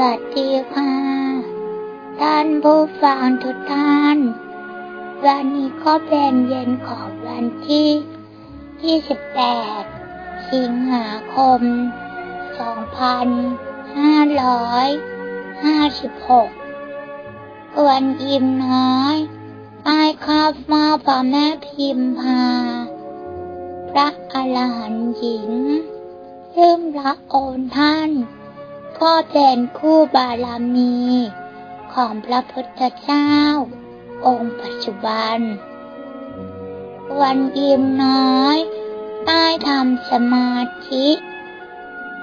วัสดีค่ะ ท่านผู้ฟังทุกท่าน วันนี้ก็เป็นเย็นของวันที่ 28 สิงหาคม 2556วันอิ่มน้อยไอ้ข้ามาพระแม่พิมพา พระอรหันต์หญิงซึ่งพระองค์ท่าน ก็เป็นคู่บารมีของพระพุทธเจ้า องค์ปัจจุบัน วันอิ่มน้อยได้ทำสมาธิ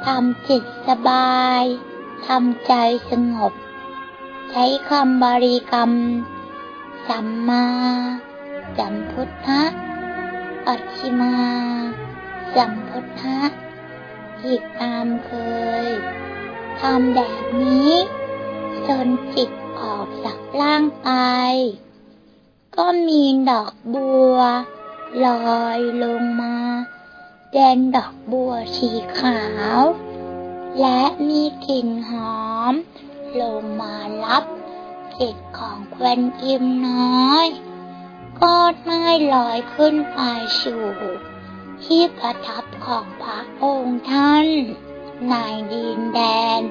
ทำจิตสบายทำใจสงบ ใช้คำบริกรรม สัมมาสัมพุทธะปัจฉิมา สัมพุทธะอีกตามเคย ทำแบบนี้ จนจิตออกจากร่างกายก็มีดอกบัว ลอยลงมาแดนดอกบัวสีขาว และมีกลิ่นหอม ลงมารับจิตของควนอิมน้อย ก็ได้ลอยขึ้นไปสู่ที่ประทับของพระองค์ท่าน ในดินแดน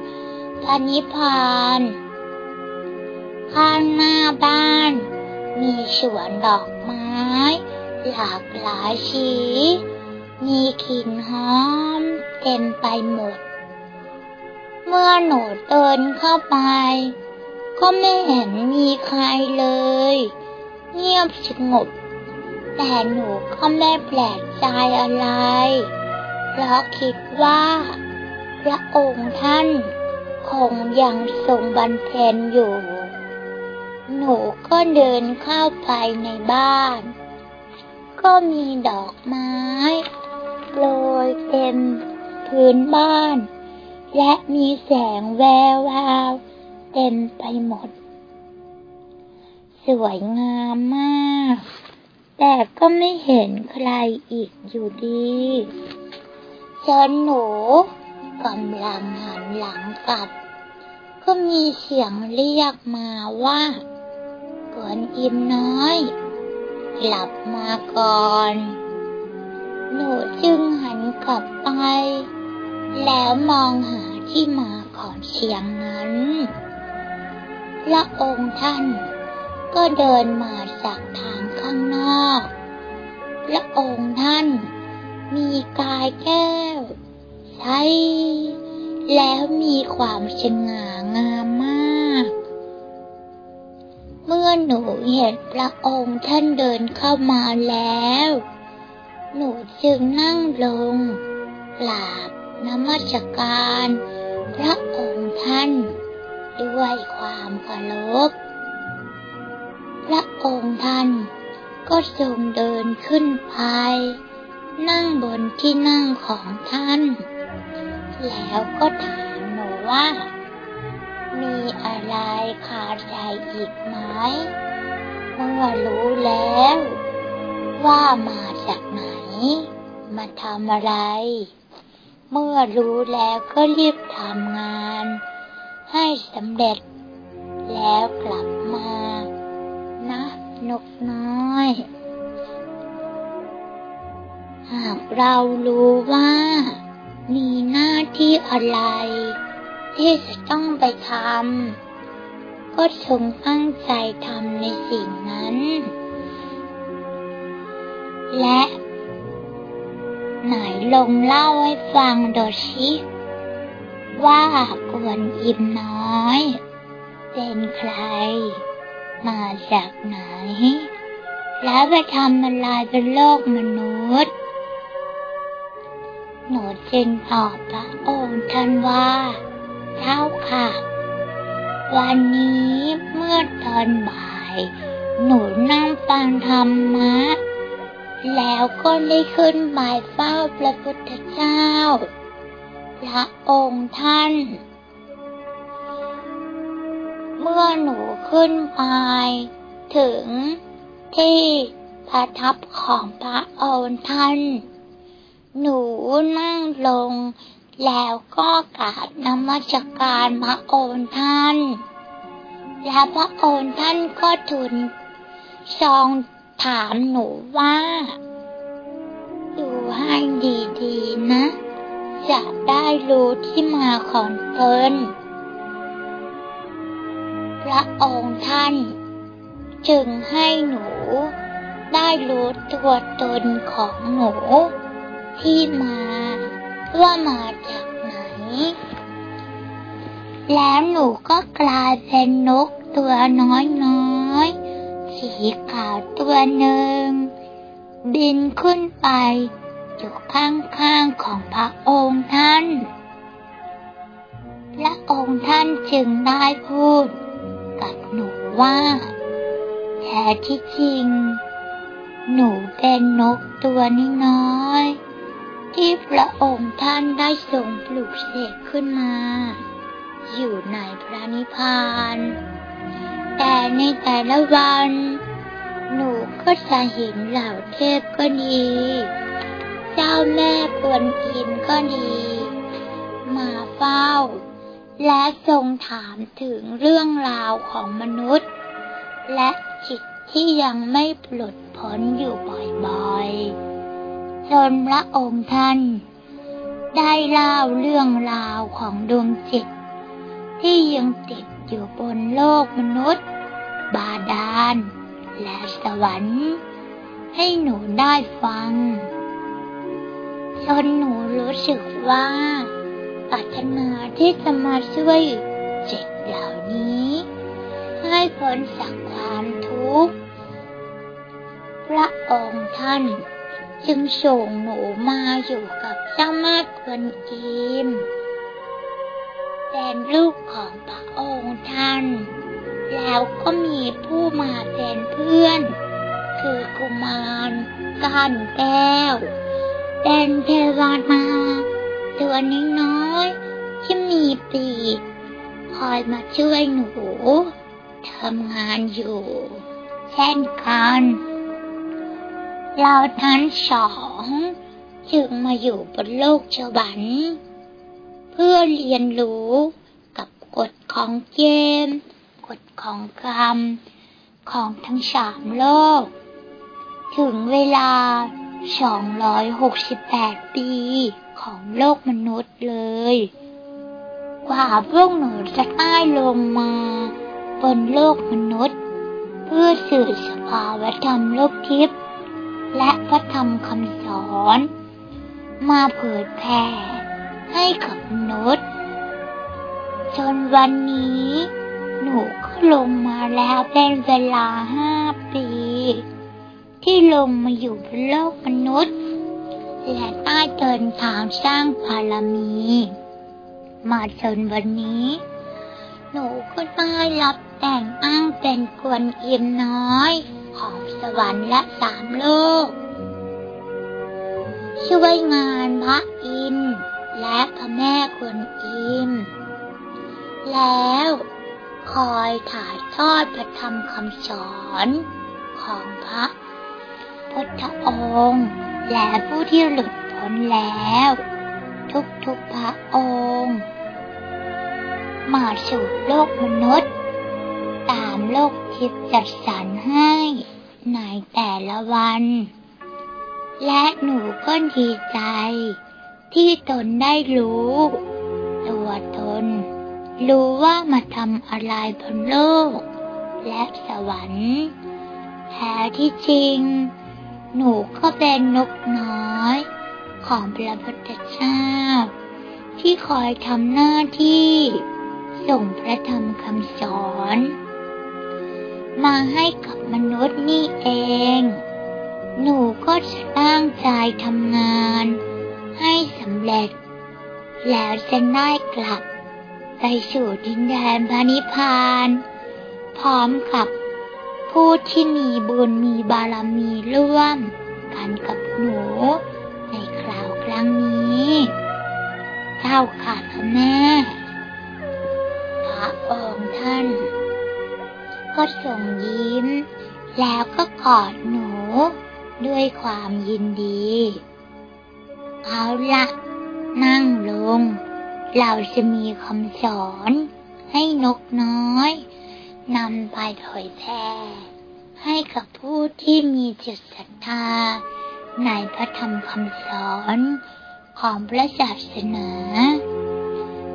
พระนิพพานข้างหน้าบ้าน มีสวนดอกไม้ หลากหลายสี มีกลิ่นหอมเต็มไปหมด เมื่อหนูเดินเข้าไป ก็ไม่เห็นมีใครเลย เงียบสงบ แต่หนูก็ไม่แปลกใจอะไร เพราะคิดว่า พระองค์ท่าน คงยังทรงบำเพ็ญอยู่ หนูก็เดินเข้าไปในบ้าน ก็มีดอกไม้โปรยเต็มพื้นบ้าน และมีแสงแวววาวเต็มไปหมด สวยงามมาก แต่ก็ไม่เห็นใครอีกอยู่ดีจนหนู กำลังหันหลังกลับ ก็มีเสียงเรียกมาว่าเกินอิ่มน้อยกลับมาก่อน หนูจึงหันกลับไป แล้วมองหาที่มาของเสียงนั้นพระองค์ท่านก็เดินมาจากทางข้างนอก พระองค์ท่านมีกายแก้ว ใสแล้วมีความสง่างามมาก เมื่อหนูเห็นพระองค์ท่านเดินเข้ามาแล้ว หนูจึงนั่งลงกราบนมัสการ พระองค์ท่าน ด้วยความเคารพ พระองค์ท่านก็ทรงเดินขึ้นไป นั่งบนที่นั่งของท่าน แล้วก็ถามหนูว่า มีอะไรขาดใจอีกไหมเมื่อรู้แล้ว ว่ามาจากไหน มาทำอะไร เมื่อรู้แล้วก็รีบทำงาน ให้สำเร็จ แล้วกลับมา นะนกน้อย หากเรารู้ว่า มีหน้าที่อะไร ที่จะต้องไปทำก็จงตั้งใจทำในสิ่งนั้น และไหนลงเล่าให้ฟังโดชิว่ากวนอิมน้อย เป็นใคร มาจากไหน และไปทำอะไรเป็นโลกมนุษย์ หนูจึงตอบพระองค์ท่านว่าเจ้าค่ะ วันนี้เมื่อตอนบ่าย หนูนั่งฟังธรรมะ แล้วก็ได้ขึ้นไปเฝ้าพระพุทธเจ้า พระองค์ท่าน เมื่อหนูขึ้นไป ถึงที่ประทับของพระองค์ท่าน หนูนั่งลง แล้วก็กราบนมัสการพระองค์ท่าน และพระองค์ท่านก็ทูลทรงถามหนูว่าดูให้ดีๆนะ จะได้รู้ที่มาของตนพระองค์ท่าน จึงให้หนูได้รู้ตัวตนของหนู ที่มา ว่ามาจากไหน แล้วหนูก็กลายเป็นนกตัวน้อยๆ สีขาวตัวหนึ่ง บินขึ้นไป อยู่ข้างๆของพระองค์ท่าน และองค์ท่านจึงได้พูด กับหนูว่าแท้ที่จริง หนูเป็นนกตัวน้อยๆ ที่พระองค์ท่านได้ทรงปลูกเสกขึ้นมา อยู่ในพระนิพพาน แต่ในแต่ละวัน หนูก็จะเห็นเหล่าเทพก็ดี เจ้าแม่กวนอิมก็ดี มาเฝ้า และทรงถามถึงเรื่องราวของมนุษย์ และจิตที่ยังไม่ปลดพ้นอยู่บ่อยๆ จนพระองค์ท่าน ได้เล่าเรื่องราวของดวงจิต ที่ยังติดอยู่บนโลกมนุษย์ บาดาล และสวรรค์ ให้หนูได้ฟัง จนหนูรู้สึกว่าปรารถนาที่จะมาช่วยจิตเหล่านี้ ให้พ้นจากความทุกข์ พระองค์ท่าน จึงส่งหนูมาอยู่กับเจ้าแม่กวนอิมเป็นลูกของพระองค์ท่าน แล้วก็มีผู้มาเป็นเพื่อน คือกุมารก้านแก้ว เป็นเทวดาตัวน้อยๆที่มีปีกคอยมาช่วยหนูทำงานอยู่ เช่นกัน เราทั้งสองจึงมาอยู่บนโลกสวรรค์เพื่อเรียนรู้กับกฎของเกมกฎของกรรม ของทั้งสามโลก ถึงเวลา 268 ปีของโลกมนุษย์เลย กว่าพวกหนูจะได้ลงมาบนโลกมนุษย์ เพื่อสื่อสภาวธรรมโลกทิพย์ และพระธรรมคำสอน มาเผยแผ่ให้กับมนุษย์ จนวันนี้ หนูก็ลงมาแล้วเป็นเวลาห้าปี ที่ลงมาอยู่บนโลกมนุษย์ และใต้เดินทางสร้างบารมี มาจนวันนี้ หนูก็ได้รับแต่งตั้งเป็นกวนอิมน้อย ของสวรรค์และสามโลก ช่วยงานพระอินทร์และพระแม่กวนอิม แล้วคอยถ่ายทอดพระธรรมคำสอนของพระพุทธองค์ และผู้ที่หลุดพ้นแล้ว ทุกๆพระองค์ มาสู่โลกมนุษย์ ตามโลก ทิพย์จัดสรรให้ในแต่ละวัน และหนูก็ดีใจ ที่ตนได้รู้ ตัวตน รู้ว่ามาทำอะไรบนโลก และสวรรค์แท้ที่จริง หนูก็เป็นนกน้อย ของพระพุทธเจ้าที่คอยทำหน้าที่ ส่งพระธรรมคำสอน มาให้กับมนุษย์นี่เอง หนูก็จะตั้งใจทำงาน ให้สำเร็จ แล้วจะได้กลับ ไปสู่ดินแดนพระนิพพาน พร้อมกับผู้ที่มีบุญมีบารมีร่วม กันกับหนู ในคราวครั้งนี้เจ้าค่ะพระแม่พระองค์ท่าน ก็ส่งยิ้ม แล้วก็กอดหนู ด้วยความยินดี เอาละนั่งลง เราจะมีคำสอนให้นกน้อยนำไปเผยแพร่ให้กับผู้ที่มีจิตศรัทธา ในพระธรรมคำสอนของพระศาสนา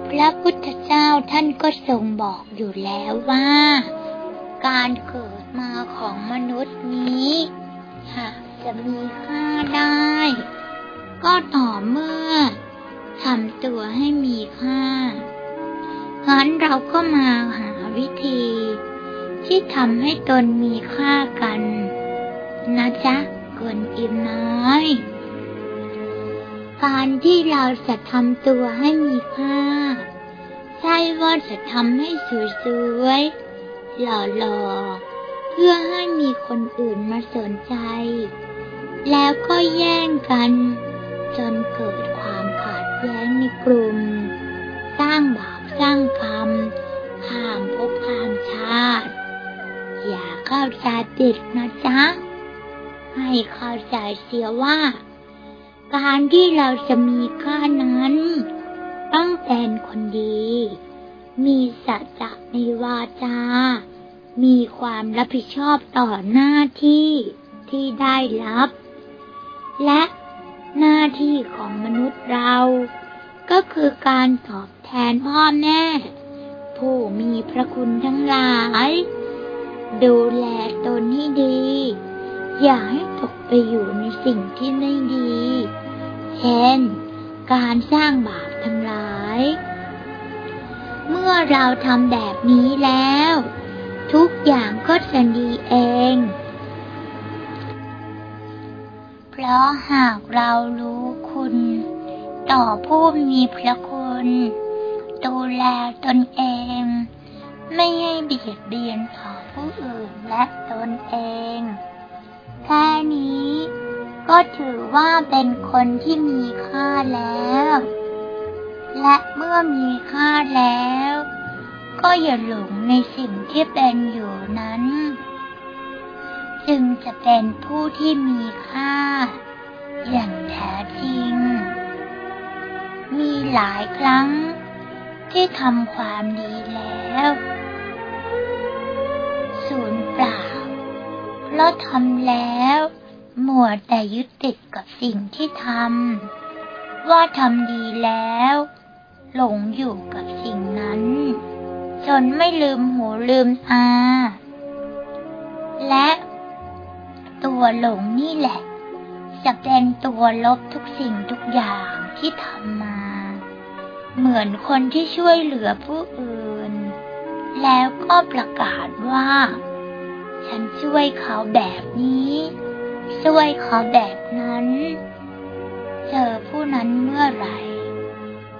พระพุทธเจ้าท่านก็ทรงบอกอยู่แล้วว่า การเกิดมาของมนุษย์นี้ หากจะมีค่าได้ ก็ต่อเมื่อทำตัวให้มีค่างั้นเราก็มาหาวิธี ที่ทำให้ตนมีค่ากัน นะจ๊ะกวนอิมน้อย การที่เราจะทำตัวให้มีค่า ใช่ว่าจะทำให้สวยๆ หล่อๆเพื่อให้มีคนอื่นมาสนใจ แล้วก็แย่งกัน จนเกิดความขาดแย้งในกลุ่ม สร้างบาปสร้างกรรมข้ามภพข้ามชาติ อย่าเข้าใจผิดนะจ๊ะ ให้เข้าใจเสียว่า การที่เราจะมีค่านั้น ต้องเป็นคนดี มีสัจจะในวาจา มีความรับผิดชอบต่อหน้าที่ที่ได้รับ และหน้าที่ของมนุษย์เรา ก็คือการตอบแทนพ่อแม่ ผู้มีพระคุณทั้งหลาย ดูแลตนให้ดี อย่าให้ตกไปอยู่ในสิ่งที่ไม่ดี เช่น การสร้างบาปทั้งหลาย เมื่อเราทำแบบนี้แล้ว ทุกอย่างก็จะดีเอง เพราะหากเรารู้คุณ ต่อผู้มีพระคุณดูแลตนเอง ไม่ให้เบียดเบียนต่อผู้อื่นและตนเองแค่นี้ก็ถือว่าเป็นคนที่มีค่าแล้ว และเมื่อมีค่าแล้ว ก็อย่าหลงในสิ่งที่เป็นอยู่นั้น จึงจะเป็นผู้ที่มีค่า อย่างแท้จริง มีหลายครั้งที่ทำความดีแล้วสูญเปล่าเพราะทำแล้วมัวแต่ยึดติดกับสิ่งที่ทำว่าทำดีแล้ว หลงอยู่กับสิ่งนั้น จนไม่ลืมหูลืมตาและตัวหลงนี่แหละ จะเป็นตัวลบทุกสิ่งทุกอย่างที่ทำมา เหมือนคนที่ช่วยเหลือผู้อื่น แล้วก็ประกาศว่า ฉันช่วยเขาแบบนี้ ช่วยเขาแบบนั้น เจอผู้นั้นเมื่อไหร่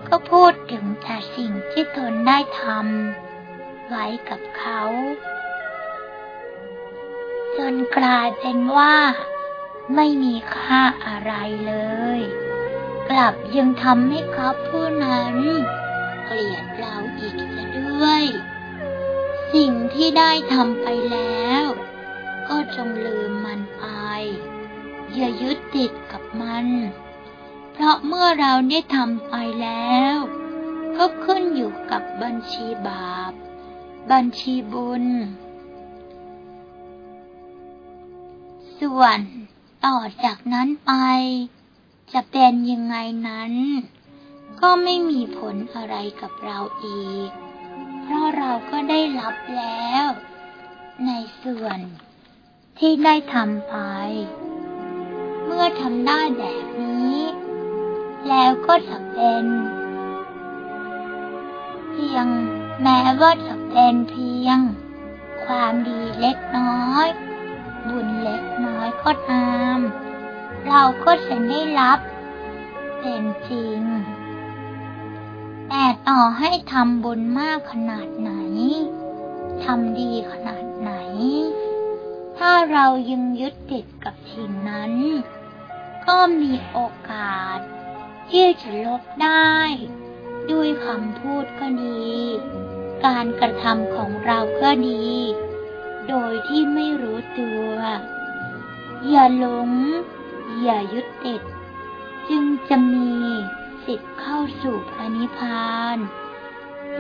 ก็พูดถึงแต่สิ่งที่ตนได้ทำไว้กับเขา จนกลายเป็นว่า ไม่มีค่าอะไรเลย กลับยังทำให้เขาผู้นั้น เกลียดเราอีกซะด้วย สิ่งที่ได้ทำไปแล้ว ก็จงลืมมันไป อย่ายึดติดกับมัน เพราะเมื่อเราได้ทำไปแล้ว ก็ขึ้นอยู่กับบัญชีบาป บัญชีบุญ ส่วนต่อจากนั้นไป จะเป็นยังไงนั้น ก็ไม่มีผลอะไรกับเราอีก เพราะเราก็ได้รับแล้ว ในส่วนที่ได้ทำไป เมื่อทำได้แบบ แล้วก็จะเป็นเพียงแม้ว่าจะเป็นเพียง ความดีเล็กน้อย บุญเล็กน้อยก็ตาม เราก็จะได้รับ เป็นจริง แต่ต่อให้ทำบุญมากขนาดไหนทำดีขนาดไหน ถ้าเรายังยึดติดกับสิ่งนั้น ก็มีโอกาส ที่จะลบได้ ด้วยคำพูดก็ดี การกระทำของเราก็ดี โดยที่ไม่รู้ตัว อย่าหลง อย่ายึดติด จึงจะมีสิทธิ์เข้าสู่พระนิพพาน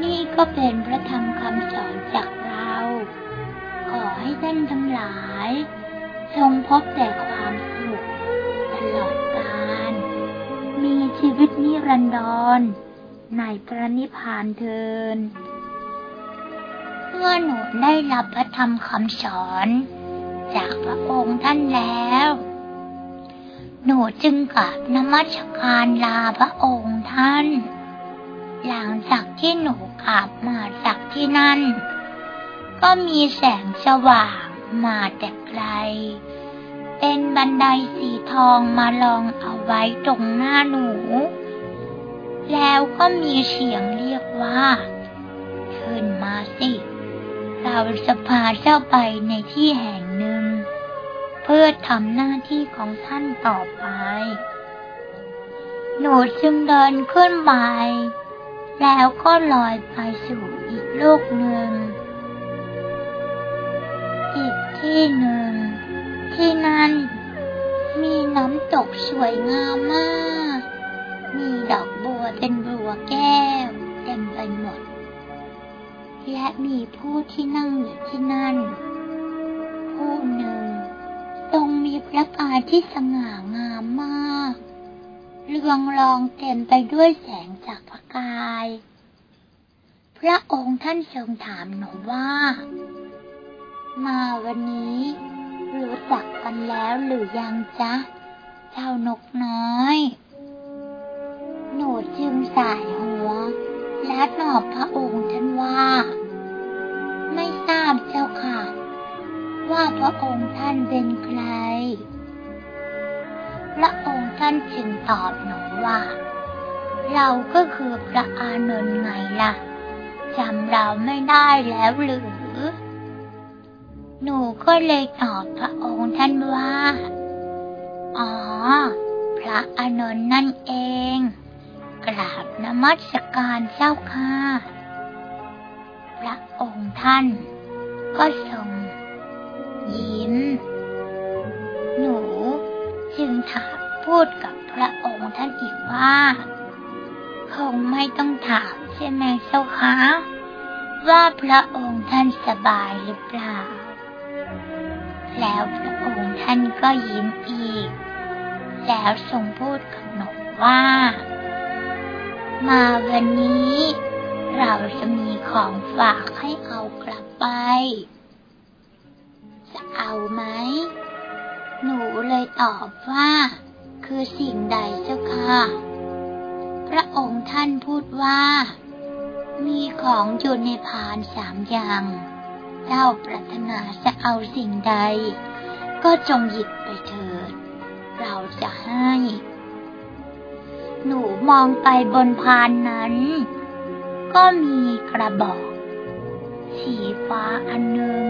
นี่ก็เป็นพระธรรมคำสอนจากเรา ขอให้ท่านทั้งหลายจงพบแต่ความสุขตลอดกาล มีชีวิตนิรันดรในพระนิพพานเทิน เมื่อหนูได้รับพระธรรมคำสอน จากพระองค์ท่านแล้ว หนูจึงกราบนมัสการลาพระองค์ท่าน หลังจากที่หนูกราบมาจากที่นั่น ก็มีแสงสว่างมาแต่ไกล เป็นบันไดสีทองมาลองเอาไว้ตรงหน้าหนู แล้วก็มีเสียงเรียกว่า ขึ้นมาสิ เราจะพาเจ้าไปในที่แห่งหนึ่ง เพื่อทำหน้าที่ของท่านต่อไป หนูจึงเดินขึ้นไป แล้วก็ลอยไปสู่อีกโลกหนึ่ง อีกที่หนึ่ง ที่นั่น มีน้ำตกสวยงามมาก มีดอกบัวเป็นบัวแก้ว เต็มไปหมด และมีผู้ที่นั่งอยู่ที่นั่น ผู้หนึ่งทรงมีพระกายที่สง่างามมากเรืองรองเต็มไปด้วยแสงจากพระกาย พระองค์ท่านทรงถามหนูว่า มาวันนี้ รู้จักกันแล้วหรือยังจ๊ะ เจ้านกน้อย หนูจึงสายหัว และตอบพระองค์ท่านว่า ไม่ทราบเจ้าค่ะ ว่าพระองค์ท่านเป็นใคร พระองค์ท่านจึงตอบหนูว่า เราก็คือพระอานนท์ไงล่ะจำเราไม่ได้แล้วหรือ หนูก็เลยตอบพระองค์ท่านว่า อ๋อ พระอานนท์นั่นเอง กราบนมัสการเจ้าค่ะ พระองค์ท่าน ก็ทรงยิ้ม หนูจึงถามพูดกับพระองค์ท่านอีกว่า คงไม่ต้องถามใช่ไหมเจ้าคะว่าพระองค์ท่านสบายหรือเปล่า แล้วพระองค์ท่านก็ยิ้มอีก แล้วทรงพูดกับหนูว่า มาวันนี้ เราจะมีของฝากให้เอากลับไป จะเอาไหม หนูเลยตอบว่า คือสิ่งใดเจ้าค่ะ พระองค์ท่านพูดว่า มีของอยู่ในพานสามอย่าง เจ้าปรารถนาจะเอาสิ่งใด ก็จงหยิบไปเถิด เราจะให้ หนูมองไปบนพานนั้น ก็มีกระบอก สีฟ้าอันหนึ่ง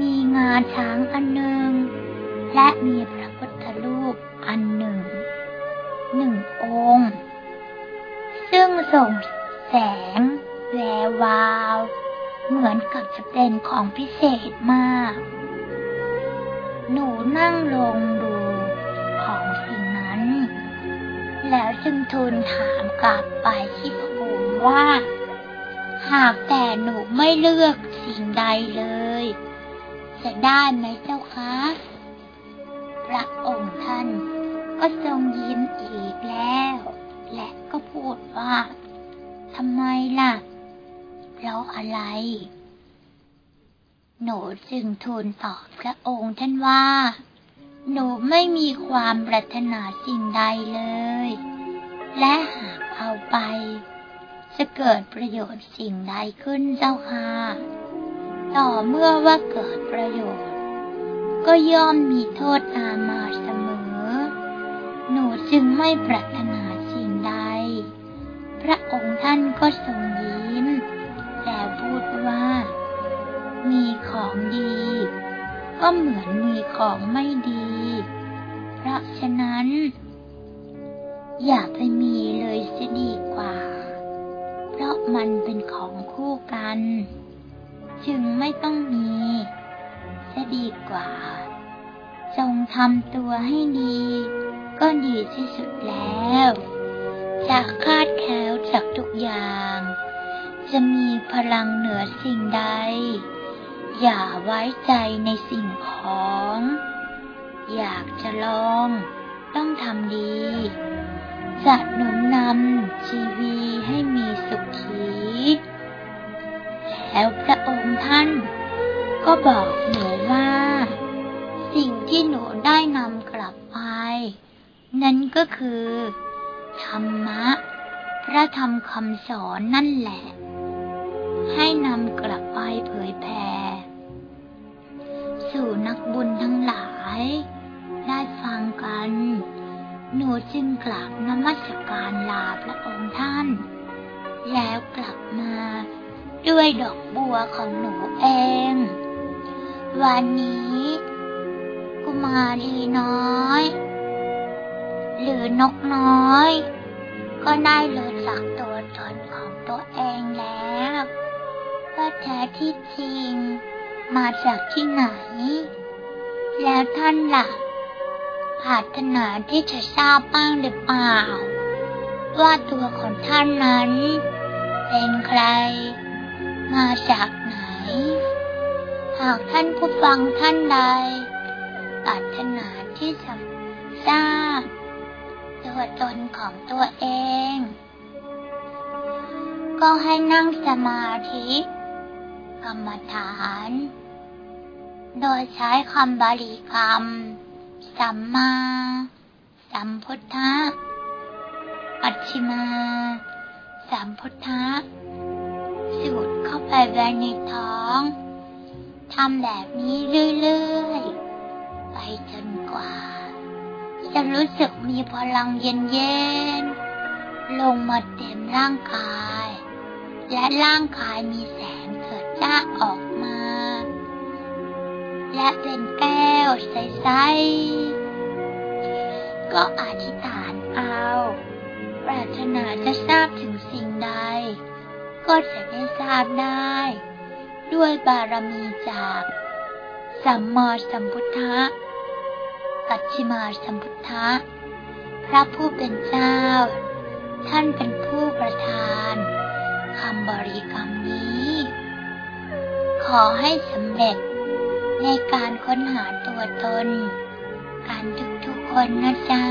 มีงาช้างอันหนึ่ง และมีพระพุทธรูปอันหนึ่ง หนึ่งองค์ ซึ่งส่งแสงแวววาว เหมือนกับจะเป็นของพิเศษมาก หนูนั่งลงดูของสิ่งนั้น แล้วจึงทูลถามกลับไปที่พระองค์ว่า หากแต่หนูไม่เลือกสิ่งใดเลย จะได้ไหมเจ้าคะ พระองค์ท่านก็ทรงยิ้มอีกแล้ว และก็พูดว่าทำไมล่ะ ราะอะไร หนูจึงทูลตอบพระองค์ท่านว่า หนูไม่มีความปรารถนาสิ่งใดเลย และหากเอาไป จะเกิดประโยชน์สิ่งใดขึ้นเจ้าค่ะต่อเมื่อว่าเกิดประโยชน์ ก็ย่อมมีโทษตามมาเสมอ หนูจึงไม่ปรารถนาสิ่งใด พระองค์ท่านก็ทรง ของดี ก็เหมือนมีของไม่ดี เพราะฉะนั้น อย่าไปมีเลยเสียดีกว่า เพราะมันเป็นของคู่กัน จึงไม่ต้องมีจะดีกว่า จงทำตัวให้ดี ก็ดีที่สุดแล้วจะคาดแคล้วจากทุกอย่าง จะมีพลังเหนือสิ่งใด อย่าไว้ใจในสิ่งของ อยากจะลอง ต้องทำดี จะหนุนนำชีวีให้มีสุขี แล้วพระองค์ท่าน ก็บอกหนูว่า สิ่งที่หนูได้นำกลับไป นั่นก็คือ ธรรมะ พระธรรมคำสอนนั่นแหละ ให้นำกลับไปเผยแผ่ สู่นักบุญทั้งหลาย ได้ฟังกัน หนูจึงกลับนมัสการลาพระองค์ท่าน แล้วกลับมาด้วยดอกบัวของหนูเอง วันนี้กุมารีน้อย หรือนกน้อย ก็ได้รู้จักตัวตนของตัวเองแล้วว่าแท้ที่จริง มาจากที่ไหน แล้วท่านล่ะปรารถนาที่จะทราบบ้างหรือเปล่า ว่าตัวของท่านนั้น เป็นใคร มาจากไหน หากท่านผู้ฟังท่านใดปรารถนาที่จะทราบตัวตนของตัวเอง ก็ให้นั่งสมาธิ กรรมฐาน โดยใช้คำบาลีคำสัมมา สัมพุทธะปัจฉิมา สัมพุทธะ สูดเข้าไปไว้ในท้อง ทำแบบนี้เรื่อยๆ ไปจนกว่า จะรู้สึกมีพลังเย็นๆ ลงมาเต็มร่างกายและร่างกายมีส ออกมา และเป็นแก้วใสๆ ก็อธิษฐานเอา ปรารถนาจะทราบถึงสิ่งใด ก็จะได้ทราบได้ ด้วยบารมีจากสัมมาสัมพุทธะปัจฉิมาสัมพุทธะ พระผู้เป็นเจ้า ท่านเป็นผู้ประทานคำบริกรรมนี้ ขอให้สำเร็จ ในการค้นหาตัวตน การทุกๆคนนะจ๊ะ